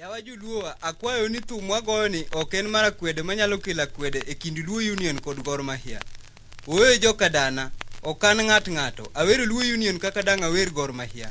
Yawa joluowa, akwayo ni thum mwagoyo ni ok en mar akwede manyalo kelo akwede e kind Luo Union kod Gor Mahia. Ooyo joka dana, ok an ng'at ng'ato. Awero Luo Union kaka dang' awer Gor Mahia.